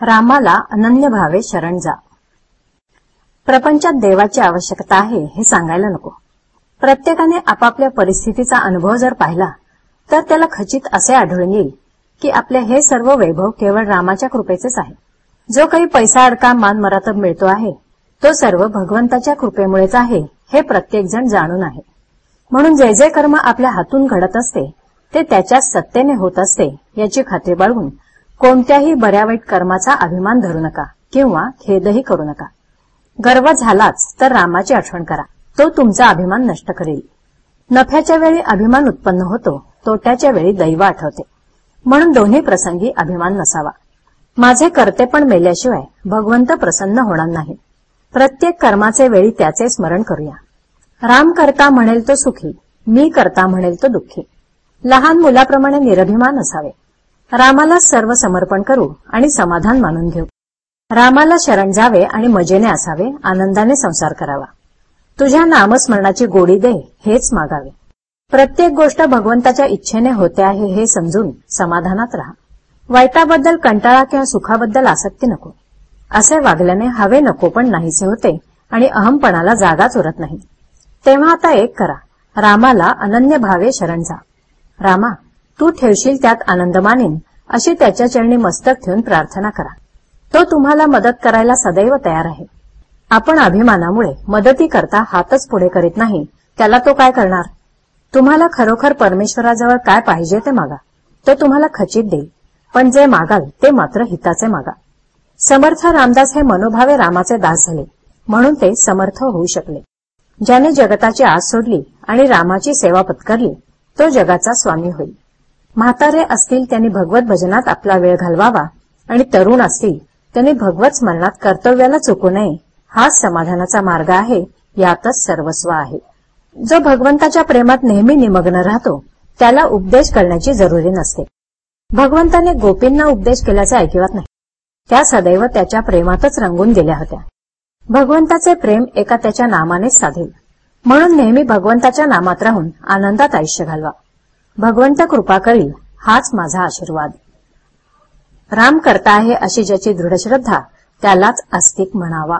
रामाला अनन्य भावे शरण जा. प्रपंचात देवाची आवश्यकता आहे हे सांगायला नको. प्रत्येकाने आपापल्या परिस्थितीचा अनुभव जर पाहिला तर त्याला खचित असे आढळून येईल की आपले हे सर्व वैभव केवळ रामाच्या कृपेचेच आहे. जो काही पैसा अडका मानमरातब मिळतो आहे तो सर्व भगवंताच्या कृपेमुळेच आहे हे प्रत्येकजण जाणून आहे. म्हणून जे जे कर्म आपल्या हातून घडत असते ते त्याच्या सत्तेने होत असते याची खात्री बाळगून कोणत्याही बऱ्या वाईट कर्माचा अभिमान धरू नका किंवा खेदही करू नका. गर्व झालाच तर रामाची आठवण करा. तो तुमचा अभिमान नष्ट करेल. नफ्याच्या वेळी अभिमान उत्पन्न होतो तोट्याच्या वेळी दैव आठवते. म्हणून दोन्ही प्रसंगी अभिमान नसावा. माझे करते पण मेल्याशिवाय भगवंत प्रसन्न होणार नाही. प्रत्येक कर्माचे वेळी त्याचे स्मरण करूया. राम करता म्हणेल तो सुखी मी करता म्हणेल तो दुःखी. लहान मुलाप्रमाणे निरभिमान असावे. रामाला सर्व समर्पण करू आणि समाधान मानून घेऊ. रामाला शरण जावे आणि मजेने असावे आनंदाने संसार करावा. तुझ्या नामस्मरणाची गोडी दे हेच मागावे. प्रत्येक गोष्ट भगवंताच्या इच्छेने होते आहे हे समजून समाधानात राहा. वाईटाबद्दल कंटाळा किंवा सुखाबद्दल आसक्ती नको. असे वागल्याने हवे नको पण नाहीसे होते आणि अहमपणाला जागाच उरत नाही. तेव्हा आता एक करा. रामाला अनन्य भावे शरण जा. रामा तू ठेवशील त्यात आनंद मानेन अशी त्याच्या चरणी मस्तक ठेवून प्रार्थना करा. तो तुम्हाला मदत करायला सदैव तयार आहे. आपण अभिमानामुळे मदती करता हातच पुढे करीत नाही त्याला तो काय करणार? तुम्हाला खरोखर परमेश्वराजवळ काय पाहिजे ते मागा. तो तुम्हाला खचित देईल पण जे मागाल ते मात्र हिताचे मागा. समर्थ रामदास हे मनोभावे रामाचे दास झाले म्हणून ते समर्थ होऊ शकले. ज्याने जगताची आस सोडली आणि रामाची सेवा पत्करली तो जगाचा स्वामी होईल. म्हातारे असतील त्यांनी भगवत भजनात आपला वेळ घालवावा आणि तरुण असतील त्यांनी भगवत स्मरणात कर्तव्याला चुकू नये. हाच समाधानाचा मार्ग आहे यातच सर्वस्व आहे. जो भगवंताच्या प्रेमात नेहमी निमग्न राहतो त्याला उपदेश करण्याची जरुरी नसते. भगवंताने गोपींना उपदेश केल्याचे ऐकिवत नाही. त्या सदैव त्याच्या प्रेमातच रंगून गेल्या होत्या. भगवंताचे प्रेम एका त्याच्या नामानेच साधेल. म्हणून नेहमी भगवंताच्या नामात राहून आनंदात आयुष्य घालवा. भगवंत कृपा करील हाच माझा आशीर्वाद. राम करता आहे अशी ज्याची दृढ श्रद्धा त्यालाच आस्तिक म्हणावा.